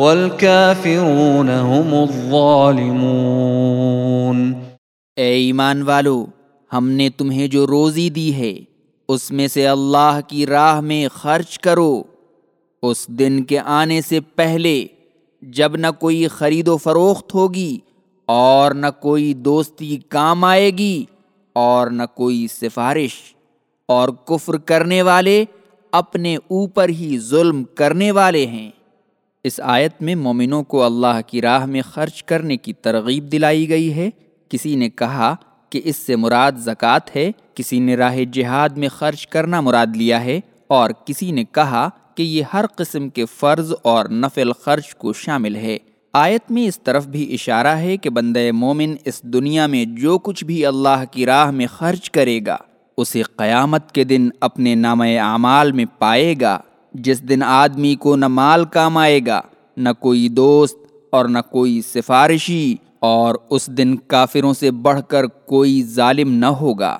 والکافرون هم الظالمون۔ اے ایمان والو، ہم نے تمہیں جو روزی دی ہے، اس میں سے اللہ کی راہ میں خرچ کرو۔ اس دن کے آنے سے پہلے، جب نہ کوئی خرید و فروخت ہوگی اور نہ کوئی دوستی کام آئے گی اور نہ کوئی سفارش، اور کفر کرنے والے اپنے اوپر ہی ظلم کرنے والے ہیں۔ اس آیت میں مومنوں کو اللہ کی راہ میں خرچ کرنے کی ترغیب دلائی گئی ہے۔ کسی نے کہا کہ اس سے مراد زکوٰۃ ہے، کسی نے راہ جہاد میں خرچ کرنا مراد لیا ہے، اور کسی نے کہا کہ یہ ہر قسم کے فرض اور نفل خرچ کو شامل ہے۔ آیت میں اس طرف بھی اشارہ ہے کہ بندہ مومن اس دنیا میں جو کچھ بھی اللہ کی راہ میں خرچ کرے گا، اسے قیامت کے دن اپنے نام اعمال میں پائے گا۔ جس دن آدمی کو نہ مال کام آئے گا، نہ کوئی دوست اور نہ کوئی سفارشی اور اس دن کافروں سے بڑھ کر کوئی ظالم نہ ہوگا۔